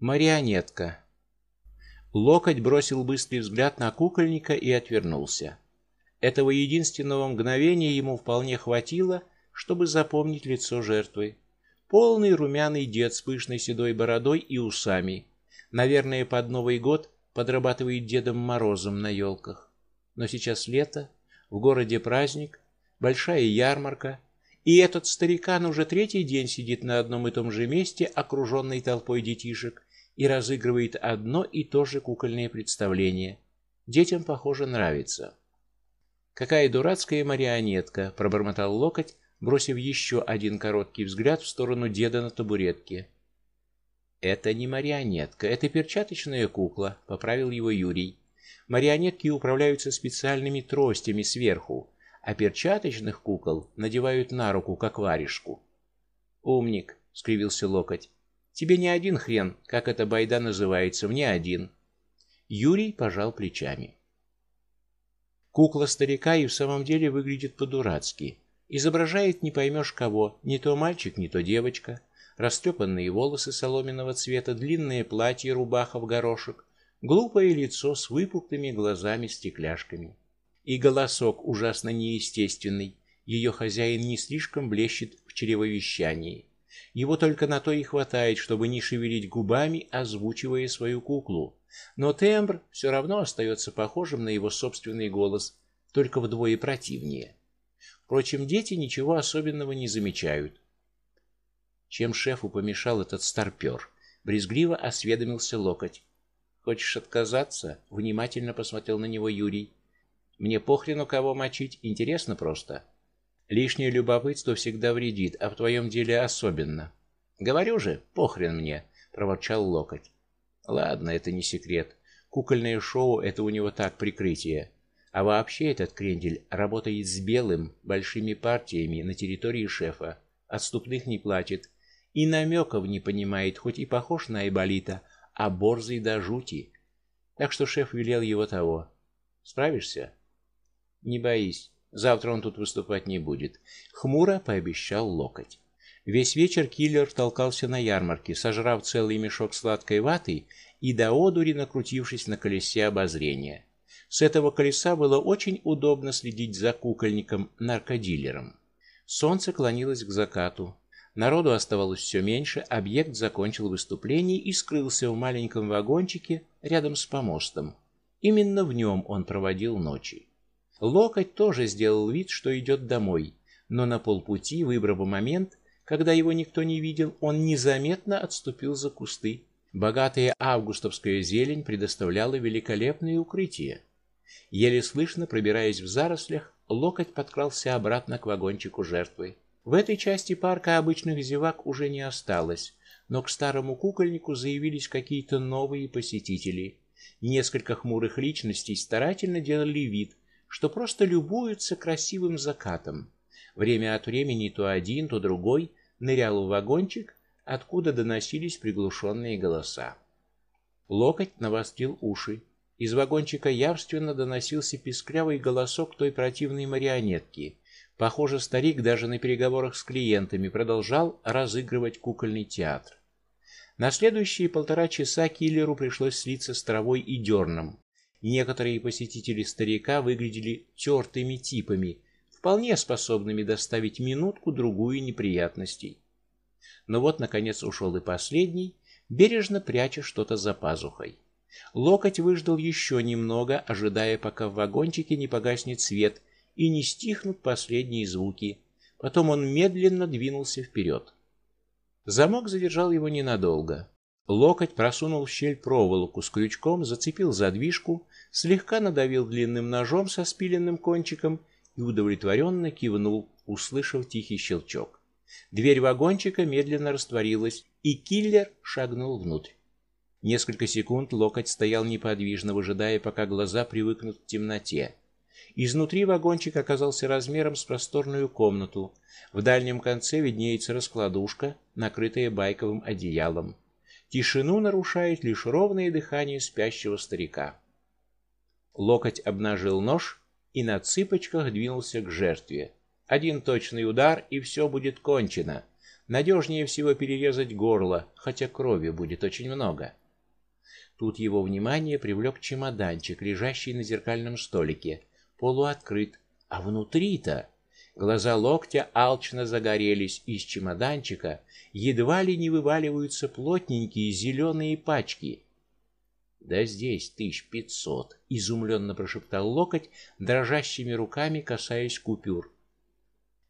Марионетка. Локоть бросил быстрый взгляд на кукольника и отвернулся. Этого единственного мгновения ему вполне хватило, чтобы запомнить лицо жертвы. Полный румяный дед с пышной седой бородой и усами. Наверное, под Новый год подрабатывает Дедом Морозом на елках. Но сейчас лето, в городе праздник, большая ярмарка, и этот старикан уже третий день сидит на одном и том же месте, окруженный толпой детишек, и разыгрывает одно и то же кукольное представление. Детям, похоже, нравится. Какая дурацкая марионетка, пробормотал Локоть, бросив еще один короткий взгляд в сторону деда на табуретке. Это не марионетка, это перчаточная кукла, поправил его Юрий. Марионетки управляются специальными тростями сверху, а перчаточных кукол надевают на руку как варежку. Умник, скривился Локоть. Тебе не один хрен, как эта байда называется, мне один. Юрий пожал плечами. Кукла старика и в самом деле выглядит по-дурацки. Изображает не поймешь кого, не то мальчик, не то девочка. Растрепанные волосы соломенного цвета, длинное платье, рубаха в горошек, глупое лицо с выпуклыми глазами-стекляшками. И голосок ужасно неестественный. Ее хозяин не слишком блещет в чревовещании. Его только на то и хватает, чтобы не шевелить губами, озвучивая свою куклу. Но тембр все равно остается похожим на его собственный голос, только вдвое противнее. Впрочем, дети ничего особенного не замечают. Чем шефу помешал этот старпер? Брезгливо осведомился Локоть. Хочешь отказаться? внимательно посмотрел на него Юрий. Мне похрену кого мочить, интересно просто. Лишнее любопытство всегда вредит, а в твоем деле особенно. Говорю же, похрен мне, проворчал Локоть. Ладно, это не секрет. Кукольное шоу это у него так прикрытие. А вообще этот крендель работает с белым большими партиями на территории шефа. Отступных не платит и намеков не понимает, хоть и похож на Айболита, а борзый до жути. Так что шеф велел его того. Справишься? Не боись. Завтра он тут выступать не будет, хмуро пообещал Локоть. Весь вечер киллер толкался на ярмарке, сожрав целый мешок сладкой ваты и до одури накрутившись на колесе обозрения. С этого колеса было очень удобно следить за кукольником-наркодилером. Солнце клонилось к закату. Народу оставалось все меньше, объект закончил выступление и скрылся в маленьком вагончике рядом с помостом. Именно в нем он проводил ночи. Локоть тоже сделал вид, что идет домой, но на полпути, выбрав момент, когда его никто не видел, он незаметно отступил за кусты. Богатая августовская зелень предоставляла великолепное укрытие. Еле слышно пробираясь в зарослях, локоть подкрался обратно к вагончику жертвы. В этой части парка обычных зевак уже не осталось, но к старому кукольнику заявились какие-то новые посетители. Несколько хмурых личностей старательно делали вид, что просто любуются красивым закатом. Время от времени то один, то другой нырял в вагончик, откуда доносились приглушенные голоса. Локоть навострил уши. Из вагончика явственно доносился писклявый голосок той противной марионетки. Похоже, старик даже на переговорах с клиентами продолжал разыгрывать кукольный театр. На следующие полтора часа киллеру пришлось слиться с травой и дерном. Некоторые посетители старика выглядели тертыми типами, вполне способными доставить минутку другую неприятностей. Но вот наконец ушел и последний, бережно пряча что-то за пазухой. Локоть выждал еще немного, ожидая, пока в вагончике не погаснет свет и не стихнут последние звуки. Потом он медленно двинулся вперед. Замок задержал его ненадолго. Локоть просунул в щель проволоку с крючком, зацепил задвижку, слегка надавил длинным ножом со спиленным кончиком и удовлетворенно кивнул, услышав тихий щелчок. Дверь вагончика медленно растворилась, и киллер шагнул внутрь. Несколько секунд Локоть стоял неподвижно, выжидая, пока глаза привыкнут к темноте. Изнутри вагончик оказался размером с просторную комнату. В дальнем конце виднеется раскладушка, накрытая байковым одеялом. Тишину нарушает лишь ровное дыхание спящего старика. Локоть обнажил нож и на цыпочках двинулся к жертве. Один точный удар и все будет кончено. Надежнее всего перерезать горло, хотя крови будет очень много. Тут его внимание привлек чемоданчик, лежащий на зеркальном столике, полуоткрыт, а внутри-то глаза локтя алчно загорелись, из чемоданчика едва ли не вываливаются плотненькие зеленые пачки. Да здесь тысяч пятьсот, изумленно прошептал локоть, дрожащими руками касаясь купюр.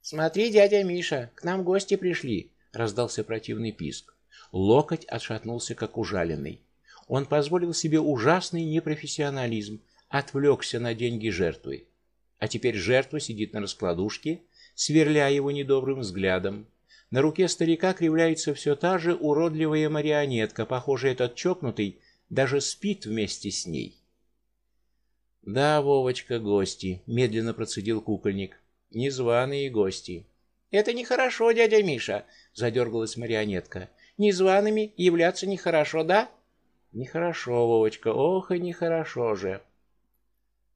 Смотри, дядя Миша, к нам гости пришли, раздался противный писк. Локоть отшатнулся как ужаленный. Он позволил себе ужасный непрофессионализм, отвлекся на деньги жертвы. А теперь жертва сидит на раскладушке, сверля его недобрым взглядом. На руке старика кривляется все та же уродливая марионетка, похоже, этот чокнутый даже спит вместе с ней. Да, Вовочка, гости, медленно процедил кукольник. Незваные гости. Это нехорошо, дядя Миша, задергалась марионетка. Незваными являться нехорошо, да? Нехорошо, Вовочка, ох и нехорошо же.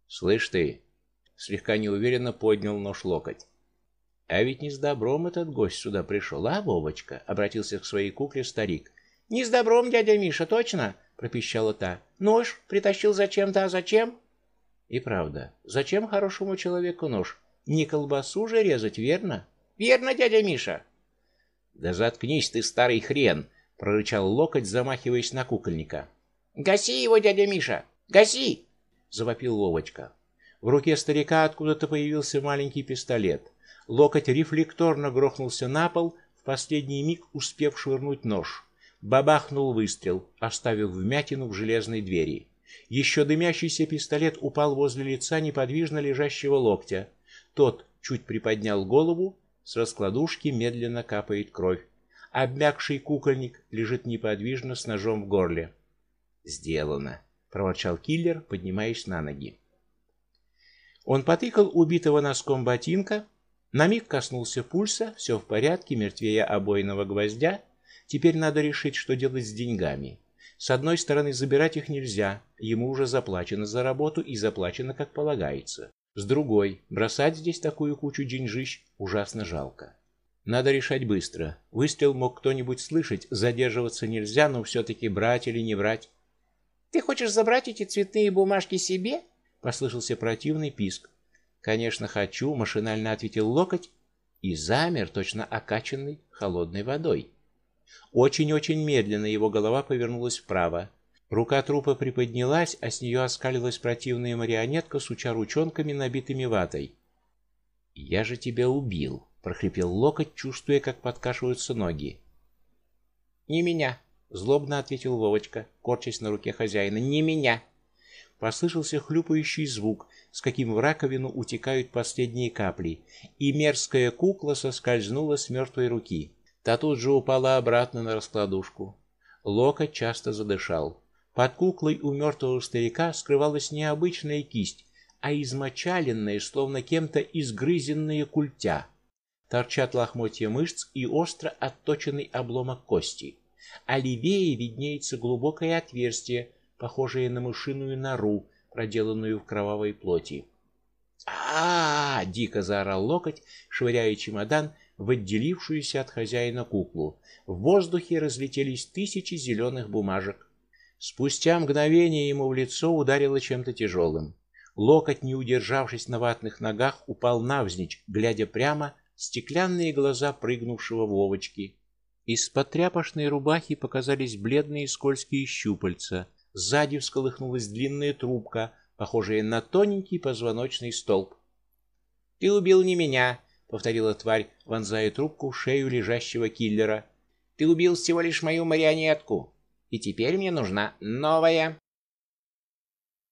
Слышь ты, слегка неуверенно поднял нож локоть. А ведь не с добром этот гость сюда пришел, а, Вовочка, обратился к своей кукле старик. Не с добром, дядя Миша, точно, пропищала та. Нож притащил зачем-то, а зачем? И правда, зачем хорошему человеку нож? Не колбасу же резать, верно? Верно, дядя Миша. Да заткнись ты, старый хрен, прорычал локоть, замахиваясь на кукольника. "Гаси его, дядя Миша! Гаси!" завопил Вовочка. В руке старика откуда-то появился маленький пистолет. Локоть рефлекторно грохнулся на пол, в последний миг успев швырнуть нож. Бабахнул выстрел, оставив вмятину в железной двери. Еще дымящийся пистолет упал возле лица неподвижно лежащего локтя. Тот чуть приподнял голову, с раскладушки медленно капает кровь. Обмякший кукольник лежит неподвижно с ножом в горле. Сделано, проворчал киллер, поднимаясь на ноги. Он потыкал убитого носком ботинка, на миг коснулся пульса, все в порядке, мертвее обойного гвоздя. Теперь надо решить, что делать с деньгами. С одной стороны, забирать их нельзя, ему уже заплачено за работу и заплачено как полагается. С другой, бросать здесь такую кучу деньжищ ужасно жалко. Надо решать быстро. Выстрел мог кто-нибудь слышать, задерживаться нельзя, но все таки брать или не брать. Ты хочешь забрать эти цветные бумажки себе? Послышался противный писк. Конечно, хочу, машинально ответил локоть и замер, точно окаченный холодной водой. Очень-очень медленно его голова повернулась вправо. Рука трупа приподнялась, а с нее оскалилась противная марионетка, суча ручонками, набитыми ватой. "Я же тебя убил", прохрипел локоть, чувствуя, как подкашиваются ноги. "Не меня", злобно ответил Вовочка, корчась на руке хозяина. "Не меня". Послышался хлюпающий звук, с каким в раковину утекают последние капли, и мерзкая кукла соскользнула с мертвой руки. Та тут же упала обратно на раскладушку. Локоть часто задышал. Под куклой у мертвого старика скрывалась не кисть, а измочаленная, словно кем-то изгрызенная культя торчат лохмотья мышц и остро отточенный обломок кости. А левее виднеется глубокое отверстие, похожее на мышиную нору, проделанную в кровавой плоти. А, -а, -а, дико заорал локоть, швыряя чемодан в отделившуюся от хозяина куклу. В воздухе разлетелись тысячи зеленых бумажек. Спустя мгновение ему в лицо ударило чем-то тяжелым. Локоть, не удержавшись на ватных ногах, упал навзничь, глядя прямо стеклянные глаза прыгнувшего Вовочки. Из-под тряпочной рубахи показались бледные скользкие щупальца. Сзади всколыхнулась длинная трубка, похожая на тоненький позвоночный столб. "Ты убил не меня", повторила тварь, вонзая трубку в шею лежащего киллера. "Ты убил всего лишь мою марионетку, и теперь мне нужна новая".